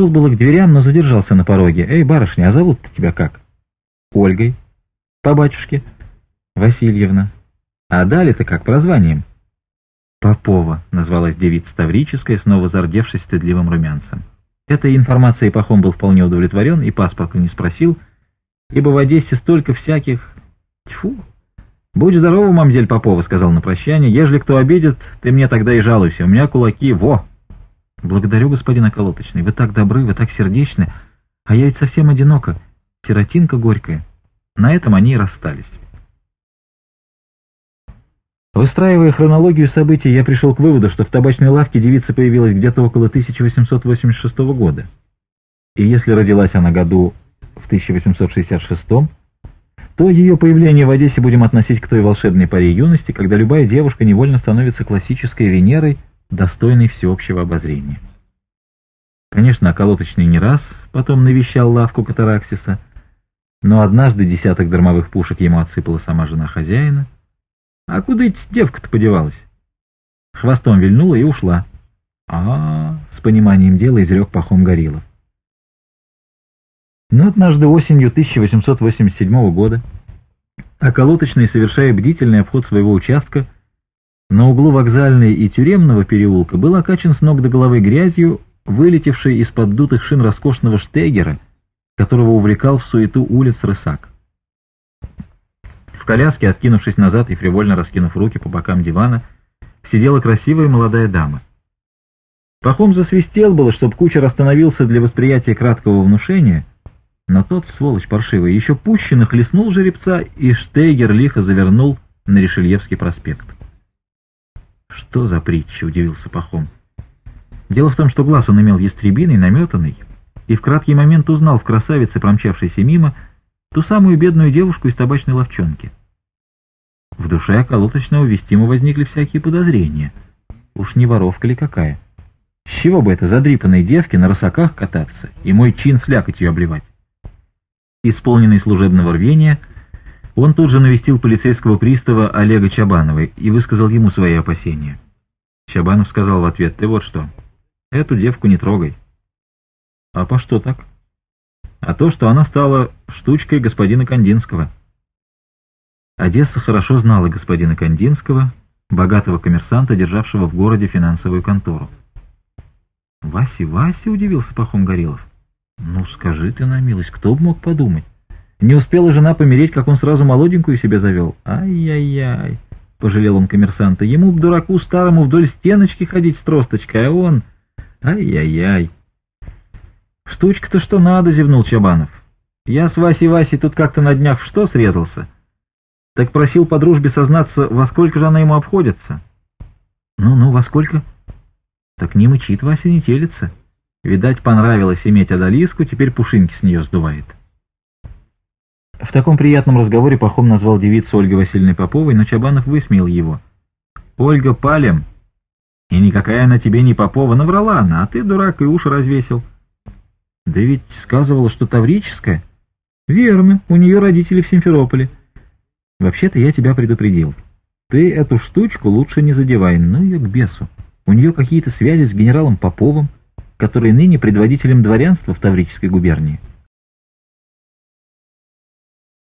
шел было к дверям, но задержался на пороге. «Эй, барышня, а зовут-то тебя как?» «Ольгой». «По батюшке?» «Васильевна». «А дали-то как, прозванием?» «Попова», — назвалась девица Таврическая, снова зардевшись стыдливым румянцем. Этой информацией Пахом был вполне удовлетворен и паспорта не спросил, ибо в Одессе столько всяких... Тьфу! «Будь здорова, мамзель Попова», — сказал на прощание. «Ежели кто обидит, ты мне тогда и жалуйся. У меня кулаки, во!» «Благодарю, господин околоточный. Вы так добры, вы так сердечны. А я ведь совсем одинока. Сиротинка горькая». На этом они и расстались. Выстраивая хронологию событий, я пришел к выводу, что в табачной лавке девица появилась где-то около 1886 года. И если родилась она году в 1866, то ее появление в Одессе будем относить к той волшебной паре юности, когда любая девушка невольно становится классической Венерой – достойный всеобщего обозрения. Конечно, околоточный не раз потом навещал лавку катараксиса, но однажды десяток дармовых пушек ему отсыпала сама жена хозяина. А куда ведь девка-то подевалась? Хвостом вильнула и ушла. а, -а, -а с пониманием дела изрек Пахом Горилов. Но однажды осенью 1887 года околоточный, совершая бдительный обход своего участка, на углу вокзальной и тюремного переулка был окачан с ног до головы грязью, вылетевший из-под дутых шин роскошного штегера, которого увлекал в суету улиц рысак. В коляске, откинувшись назад и фривольно раскинув руки по бокам дивана, сидела красивая молодая дама. Пахом засвистел было, чтоб кучер остановился для восприятия краткого внушения, но тот, сволочь паршивый, еще пуще нахлестнул жеребца, и Штейгер лихо завернул на Решельевский проспект. Что за притча? — удивился Пахом. Дело в том, что глаз он имел ястребиный, наметанный, и в краткий момент узнал в красавице, промчавшейся мимо, ту самую бедную девушку из табачной ловчонки. В душе околоточного вестима возникли всякие подозрения. Уж не воровка ли какая? С чего бы это задрипанной девке на росаках кататься и мой чин слякотью обливать? Исполненный служебного рвения — он тут же навестил полицейского пристава Олега Чабанова и высказал ему свои опасения. Чабанов сказал в ответ, «Ты вот что, эту девку не трогай». «А по что так?» «А то, что она стала штучкой господина Кандинского». Одесса хорошо знала господина Кандинского, богатого коммерсанта, державшего в городе финансовую контору. «Вася, Вася!» — удивился Пахом Горелов. «Ну, скажи ты на милость, кто бы мог подумать?» Не успела жена помереть, как он сразу молоденькую себе завел. Ай-яй-яй, пожалел он коммерсанта. Ему, дураку старому, вдоль стеночки ходить с тросточкой, а он... Ай-яй-яй. Штучка-то что надо, зевнул Чабанов. Я с Васей Васей тут как-то на днях в что срезался? Так просил по дружбе сознаться, во сколько же она ему обходится. Ну-ну, во сколько? Так не мычит Вася, не телится. Видать, понравилось иметь Адалиску, теперь пушинки с нее сдувает. В таком приятном разговоре Пахом назвал девицу Ольги Васильевны Поповой, но Чабанов высмеял его. «Ольга Палем, и никакая она тебе не Попова, наврала она, а ты, дурак, и уши развесил». «Да ведь сказывала, что таврическая». «Верно, у нее родители в Симферополе». «Вообще-то я тебя предупредил. Ты эту штучку лучше не задевай, ну ее к бесу. У нее какие-то связи с генералом Поповым, который ныне предводителем дворянства в Таврической губернии».